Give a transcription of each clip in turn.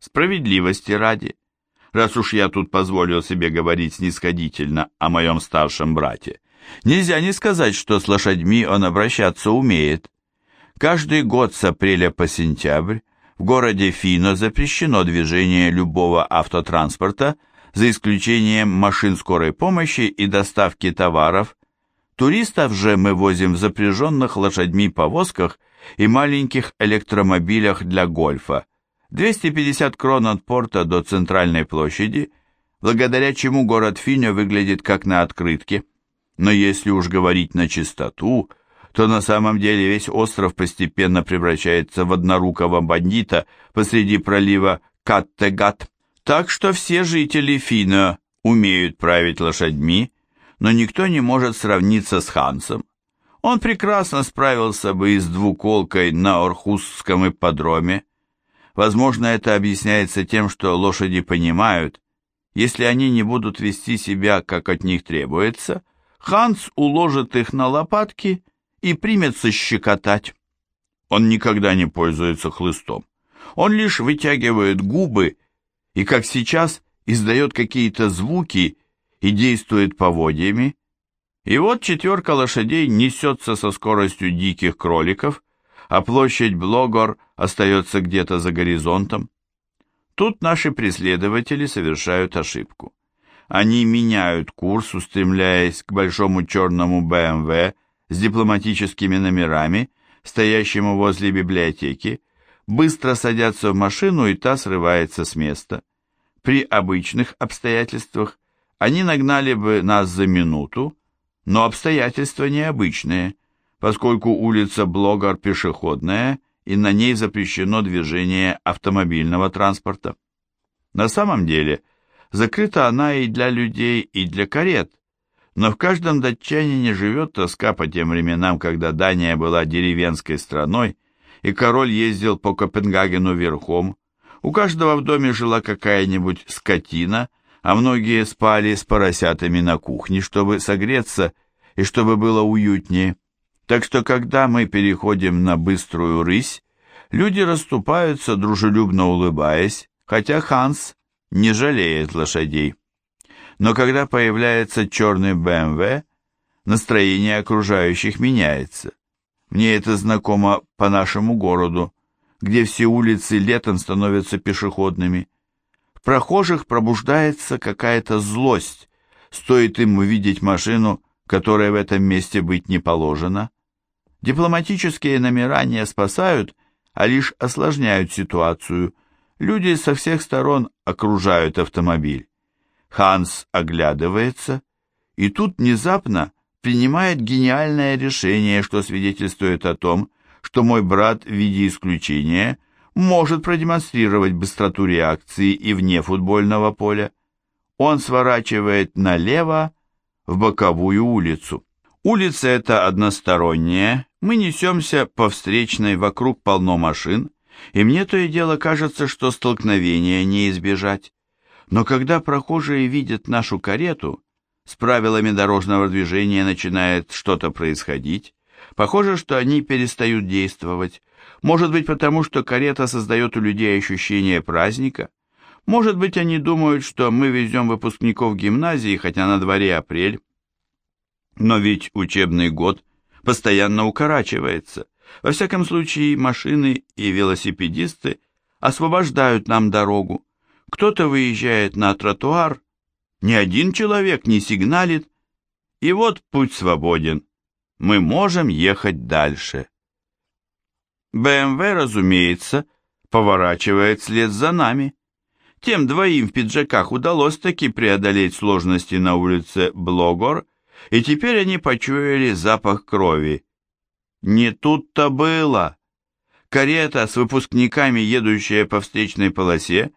Справедливости ради, раз уж я тут позволил себе говорить снисходительно о моем старшем брате, нельзя не сказать, что с лошадьми он обращаться умеет. Каждый год с апреля по сентябрь в городе Фино запрещено движение любого автотранспорта, за исключением машин скорой помощи и доставки товаров. Туристов же мы возим в запряженных лошадьми повозках и маленьких электромобилях для гольфа. 250 крон от порта до центральной площади, благодаря чему город Финя выглядит как на открытке. Но если уж говорить на чистоту, то на самом деле весь остров постепенно превращается в однорукого бандита посреди пролива Каттегат. Так что все жители Фино умеют править лошадьми, но никто не может сравниться с Хансом. Он прекрасно справился бы и с двуколкой на Орхусском ипподроме, Возможно, это объясняется тем, что лошади понимают, если они не будут вести себя, как от них требуется, Ханс уложит их на лопатки и примется щекотать. Он никогда не пользуется хлыстом. Он лишь вытягивает губы и, как сейчас, издает какие-то звуки и действует поводьями. И вот четверка лошадей несется со скоростью диких кроликов, а площадь Блогор остается где-то за горизонтом. Тут наши преследователи совершают ошибку. Они меняют курс, устремляясь к большому черному БМВ с дипломатическими номерами, стоящему возле библиотеки, быстро садятся в машину, и та срывается с места. При обычных обстоятельствах они нагнали бы нас за минуту, но обстоятельства необычные поскольку улица Блогар пешеходная и на ней запрещено движение автомобильного транспорта. На самом деле, закрыта она и для людей, и для карет, но в каждом датчанине живет тоска по тем временам, когда Дания была деревенской страной, и король ездил по Копенгагену верхом, у каждого в доме жила какая-нибудь скотина, а многие спали с поросятами на кухне, чтобы согреться и чтобы было уютнее. Так что, когда мы переходим на быструю рысь, люди расступаются, дружелюбно улыбаясь, хотя Ханс не жалеет лошадей. Но когда появляется черный БМВ, настроение окружающих меняется. Мне это знакомо по нашему городу, где все улицы летом становятся пешеходными. В прохожих пробуждается какая-то злость, стоит им увидеть машину, которая в этом месте быть не положена. Дипломатические номера не спасают, а лишь осложняют ситуацию. Люди со всех сторон окружают автомобиль. Ханс оглядывается, и тут внезапно принимает гениальное решение, что свидетельствует о том, что мой брат в виде исключения может продемонстрировать быстроту реакции и вне футбольного поля. Он сворачивает налево в боковую улицу. Улица эта односторонняя, мы несемся по встречной, вокруг полно машин, и мне то и дело кажется, что столкновения не избежать. Но когда прохожие видят нашу карету, с правилами дорожного движения начинает что-то происходить. Похоже, что они перестают действовать. Может быть, потому что карета создает у людей ощущение праздника. Может быть, они думают, что мы везем выпускников гимназии, хотя на дворе апрель. Но ведь учебный год постоянно укорачивается. Во всяком случае, машины и велосипедисты освобождают нам дорогу. Кто-то выезжает на тротуар, ни один человек не сигналит, и вот путь свободен. Мы можем ехать дальше. БМВ, разумеется, поворачивает след за нами. Тем двоим в пиджаках удалось таки преодолеть сложности на улице Блогор и теперь они почуяли запах крови. Не тут-то было. Карета с выпускниками, едущая по встречной полосе,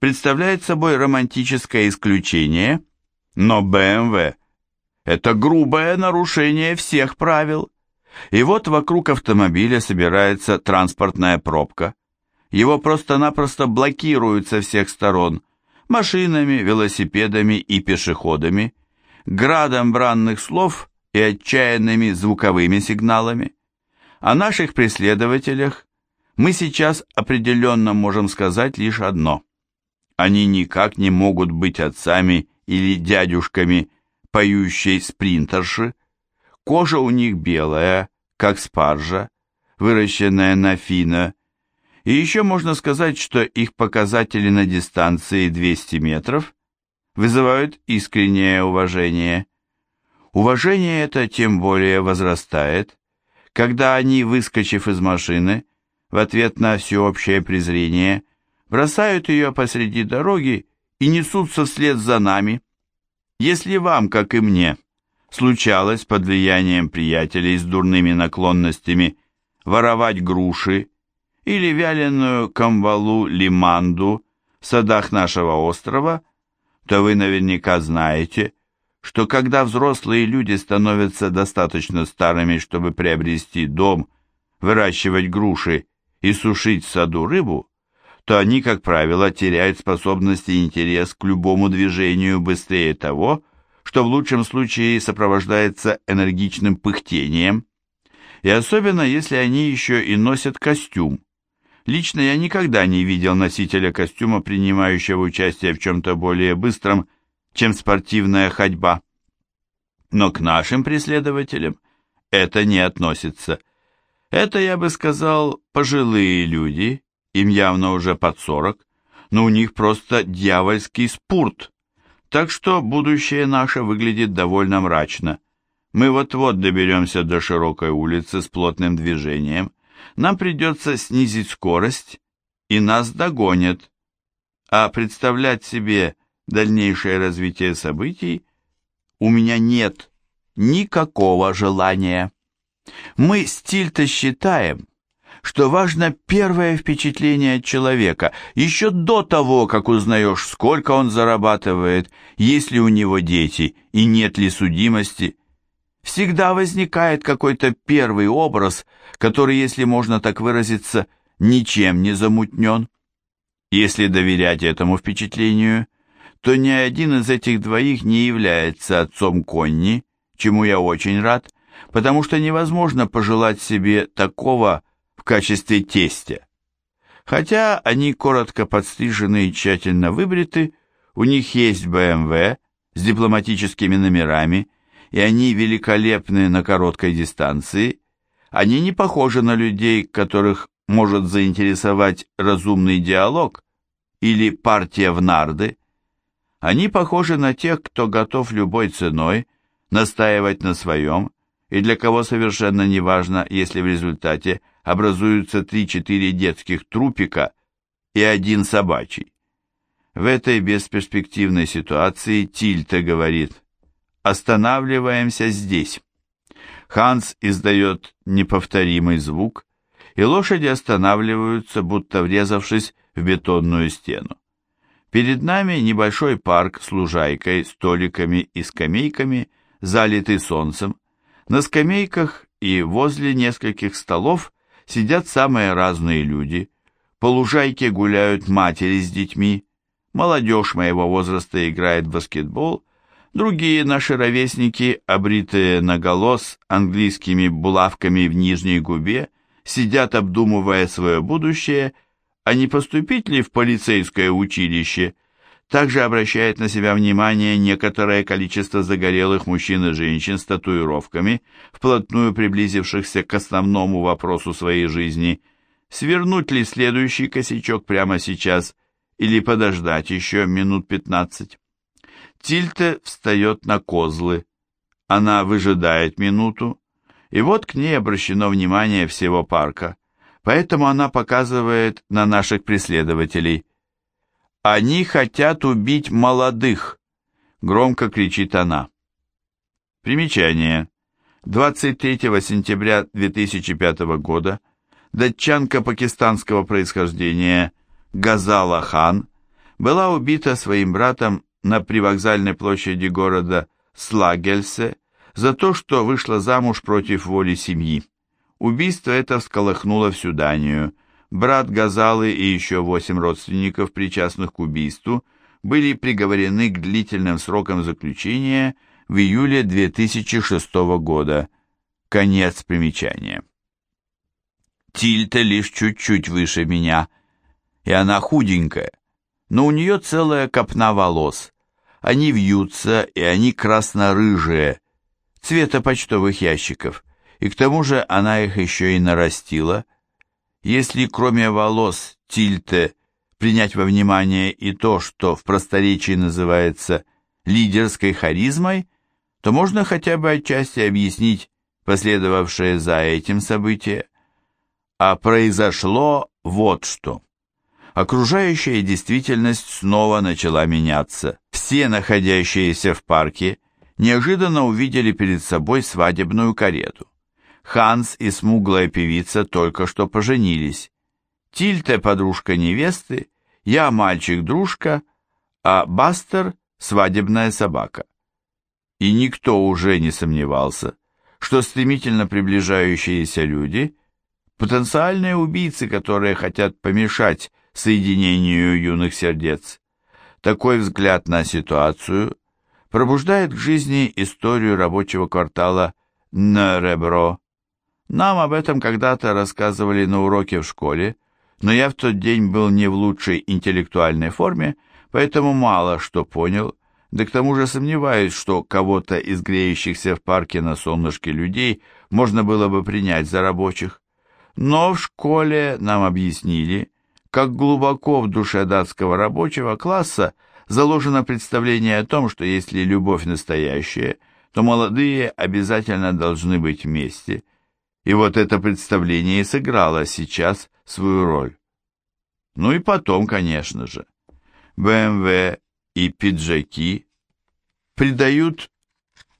представляет собой романтическое исключение, но БМВ – это грубое нарушение всех правил. И вот вокруг автомобиля собирается транспортная пробка. Его просто-напросто блокируют со всех сторон – машинами, велосипедами и пешеходами – градом бранных слов и отчаянными звуковыми сигналами. О наших преследователях Мы сейчас определенно можем сказать лишь одно. Они никак не могут быть отцами или дядюшками поющей спринтерши. Кожа у них белая, как спаржа, выращенная на фино, и еще можно сказать, что их показатели на дистанции 200 метров вызывают искреннее уважение. Уважение это тем более возрастает, когда они, выскочив из машины, в ответ на всеобщее презрение, бросают ее посреди дороги и несутся вслед за нами. Если вам, как и мне, случалось под влиянием приятелей с дурными наклонностями воровать груши или вяленую камбалу-лиманду в садах нашего острова, то вы наверняка знаете, что когда взрослые люди становятся достаточно старыми, чтобы приобрести дом, выращивать груши и сушить в саду рыбу, то они, как правило, теряют способность и интерес к любому движению быстрее того, что в лучшем случае сопровождается энергичным пыхтением, и особенно если они еще и носят костюм. Лично я никогда не видел носителя костюма, принимающего участие в чем-то более быстром, чем спортивная ходьба. Но к нашим преследователям это не относится. Это, я бы сказал, пожилые люди, им явно уже под сорок, но у них просто дьявольский спорт. Так что будущее наше выглядит довольно мрачно. Мы вот-вот доберемся до широкой улицы с плотным движением, нам придется снизить скорость, и нас догонят. А представлять себе дальнейшее развитие событий у меня нет никакого желания. Мы стиль-то считаем, что важно первое впечатление от человека, еще до того, как узнаешь, сколько он зарабатывает, есть ли у него дети и нет ли судимости – Всегда возникает какой-то первый образ, который, если можно так выразиться, ничем не замутнен. Если доверять этому впечатлению, то ни один из этих двоих не является отцом Конни, чему я очень рад, потому что невозможно пожелать себе такого в качестве тестя. Хотя они коротко подстрижены и тщательно выбриты, у них есть БМВ с дипломатическими номерами и они великолепны на короткой дистанции, они не похожи на людей, которых может заинтересовать разумный диалог или партия в нарды. Они похожи на тех, кто готов любой ценой настаивать на своем, и для кого совершенно не важно, если в результате образуются 3-4 детских трупика и один собачий. В этой бесперспективной ситуации Тильта говорит – Останавливаемся здесь. Ханс издает неповторимый звук, и лошади останавливаются, будто врезавшись в бетонную стену. Перед нами небольшой парк с лужайкой, столиками и скамейками, залитый солнцем. На скамейках и возле нескольких столов сидят самые разные люди. По лужайке гуляют матери с детьми. Молодежь моего возраста играет в баскетбол – Другие наши ровесники, обритые наголо с английскими булавками в нижней губе, сидят, обдумывая свое будущее, а не поступить ли в полицейское училище. Также обращает на себя внимание некоторое количество загорелых мужчин и женщин с татуировками, вплотную приблизившихся к основному вопросу своей жизни. Свернуть ли следующий косячок прямо сейчас или подождать еще минут пятнадцать? Тильте встает на козлы. Она выжидает минуту, и вот к ней обращено внимание всего парка, поэтому она показывает на наших преследователей. «Они хотят убить молодых!» — громко кричит она. Примечание. 23 сентября 2005 года датчанка пакистанского происхождения Газала Хан была убита своим братом на привокзальной площади города Слагельсе за то, что вышла замуж против воли семьи. Убийство это всколыхнуло всю Данию. Брат Газалы и еще восемь родственников, причастных к убийству, были приговорены к длительным срокам заключения в июле 2006 года. Конец примечания. Тильте лишь чуть-чуть выше меня, и она худенькая, но у нее целая копна волос. Они вьются, и они красно-рыжие, цвета почтовых ящиков, и к тому же она их еще и нарастила. Если кроме волос Тильте принять во внимание и то, что в просторечии называется лидерской харизмой, то можно хотя бы отчасти объяснить последовавшее за этим событие. А произошло вот что. Окружающая действительность снова начала меняться. Все находящиеся в парке неожиданно увидели перед собой свадебную карету. Ханс и смуглая певица только что поженились. Тильте подружка невесты, я мальчик-дружка, а Бастер — свадебная собака. И никто уже не сомневался, что стремительно приближающиеся люди — потенциальные убийцы, которые хотят помешать соединению юных сердец. Такой взгляд на ситуацию пробуждает к жизни историю рабочего квартала Неребро. Нам об этом когда-то рассказывали на уроке в школе, но я в тот день был не в лучшей интеллектуальной форме, поэтому мало что понял, да к тому же сомневаюсь, что кого-то из греющихся в парке на солнышке людей можно было бы принять за рабочих. Но в школе нам объяснили, как глубоко в душе датского рабочего класса заложено представление о том, что если любовь настоящая, то молодые обязательно должны быть вместе. И вот это представление и сыграло сейчас свою роль. Ну и потом, конечно же, БМВ и пиджаки придают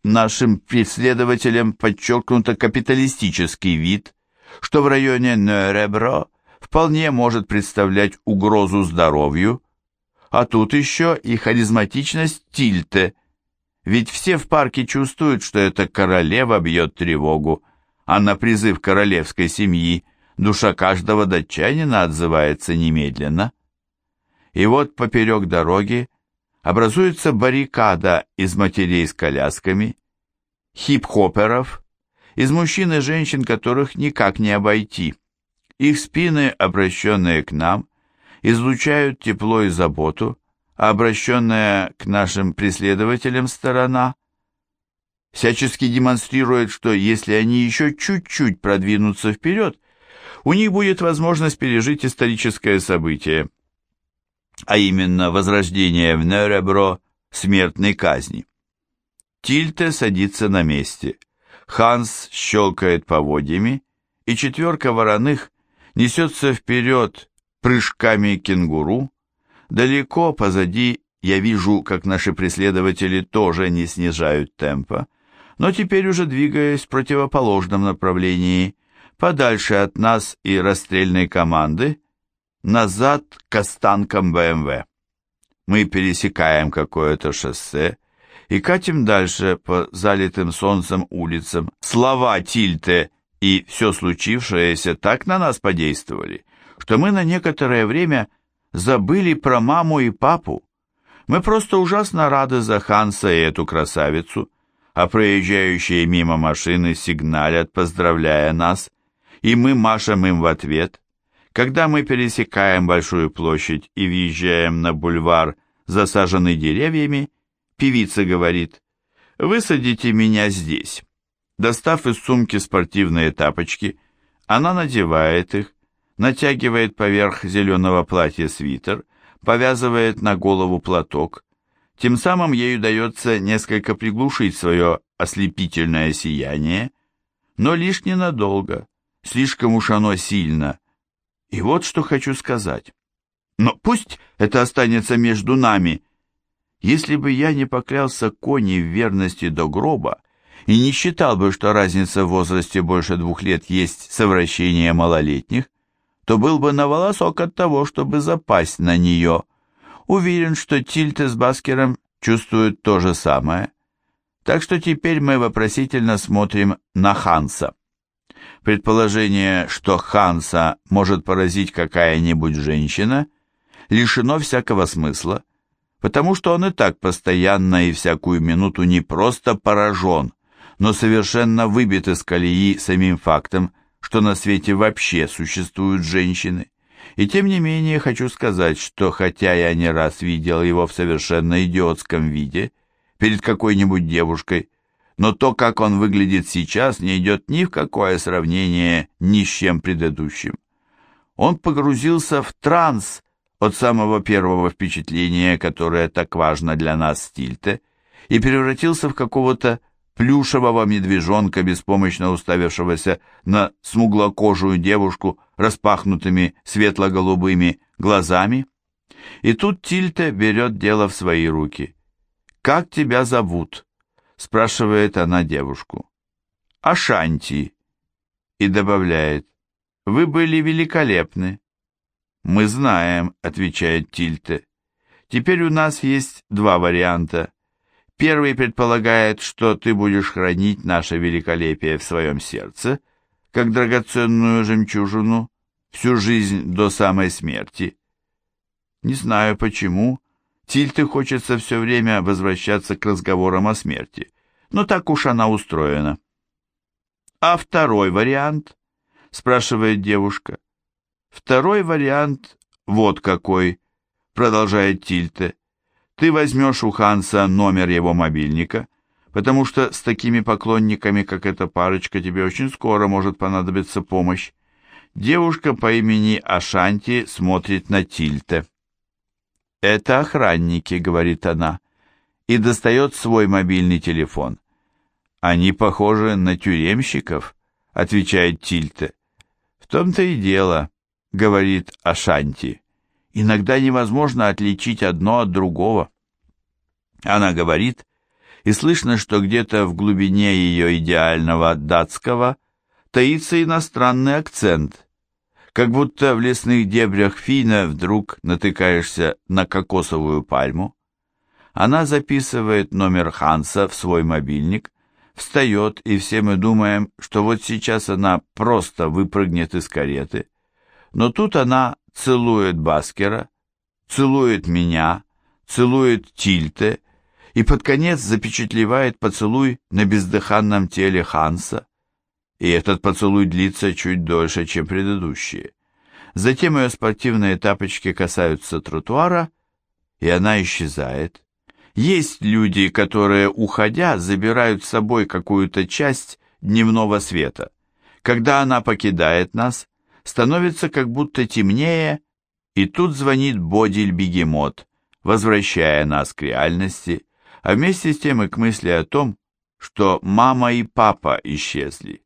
нашим преследователям подчеркнуто капиталистический вид, что в районе Неребро вполне может представлять угрозу здоровью, а тут еще и харизматичность Тильте, ведь все в парке чувствуют, что эта королева бьет тревогу, а на призыв королевской семьи душа каждого датчанина отзывается немедленно. И вот поперек дороги образуется баррикада из матерей с колясками, хип-хоперов, из мужчин и женщин, которых никак не обойти – их спины, обращенные к нам, излучают тепло и заботу, а обращенная к нашим преследователям сторона всячески демонстрирует, что если они еще чуть-чуть продвинутся вперед, у них будет возможность пережить историческое событие, а именно возрождение в Неребро смертной казни. Тильте садится на месте, Ханс щелкает поводьями, и четверка вороных несется вперед прыжками кенгуру. Далеко позади я вижу, как наши преследователи тоже не снижают темпа, но теперь уже двигаясь в противоположном направлении, подальше от нас и расстрельной команды, назад к останкам БМВ. Мы пересекаем какое-то шоссе и катим дальше по залитым солнцем улицам. Слова Тильте и все случившееся так на нас подействовали, что мы на некоторое время забыли про маму и папу. Мы просто ужасно рады за Ханса и эту красавицу, а проезжающие мимо машины сигналят, поздравляя нас, и мы машем им в ответ. Когда мы пересекаем Большую площадь и въезжаем на бульвар, засаженный деревьями, певица говорит, «Высадите меня здесь». Достав из сумки спортивные тапочки, она надевает их, натягивает поверх зеленого платья свитер, повязывает на голову платок. Тем самым ей удается несколько приглушить свое ослепительное сияние, но лишь ненадолго, слишком уж оно сильно. И вот что хочу сказать. Но пусть это останется между нами. Если бы я не поклялся Кони в верности до гроба, и не считал бы, что разница в возрасте больше двух лет есть совращение малолетних, то был бы на волосок от того, чтобы запасть на нее. Уверен, что Тильте с Баскером чувствуют то же самое. Так что теперь мы вопросительно смотрим на Ханса. Предположение, что Ханса может поразить какая-нибудь женщина, лишено всякого смысла, потому что он и так постоянно и всякую минуту не просто поражен, но совершенно выбит из колеи самим фактом, что на свете вообще существуют женщины. И тем не менее хочу сказать, что хотя я не раз видел его в совершенно идиотском виде перед какой-нибудь девушкой, но то, как он выглядит сейчас, не идет ни в какое сравнение ни с чем предыдущим. Он погрузился в транс от самого первого впечатления, которое так важно для нас Стильте, и превратился в какого-то плюшевого медвежонка, беспомощно уставившегося на смуглокожую девушку распахнутыми светло-голубыми глазами. И тут Тильте берет дело в свои руки. «Как тебя зовут?» — спрашивает она девушку. «Ашанти». И добавляет, «Вы были великолепны». «Мы знаем», — отвечает Тильте. «Теперь у нас есть два варианта. Первый предполагает, что ты будешь хранить наше великолепие в своем сердце, как драгоценную жемчужину, всю жизнь до самой смерти. Не знаю почему, Тильте хочется все время возвращаться к разговорам о смерти, но так уж она устроена. «А второй вариант?» — спрашивает девушка. «Второй вариант вот какой», — продолжает Тильте. «Ты возьмешь у Ханса номер его мобильника, потому что с такими поклонниками, как эта парочка, тебе очень скоро может понадобиться помощь. Девушка по имени Ашанти смотрит на Тильте. «Это охранники», — говорит она, и достает свой мобильный телефон. «Они похожи на тюремщиков», — отвечает Тильте. «В том-то и дело», — говорит Ашанти. «Иногда невозможно отличить одно от другого». Она говорит, и слышно, что где-то в глубине ее идеального датского таится иностранный акцент, как будто в лесных дебрях Фина вдруг натыкаешься на кокосовую пальму. Она записывает номер Ханса в свой мобильник, встает, и все мы думаем, что вот сейчас она просто выпрыгнет из кареты. Но тут она целует Баскера, целует меня, целует Тильте, и под конец запечатлевает поцелуй на бездыханном теле Ханса, и этот поцелуй длится чуть дольше, чем предыдущие. Затем ее спортивные тапочки касаются тротуара, и она исчезает. Есть люди, которые, уходя, забирают с собой какую-то часть дневного света. Когда она покидает нас, становится как будто темнее, и тут звонит Бодиль-бегемот, возвращая нас к реальности, а вместе с тем и к мысли о том, что мама и папа исчезли.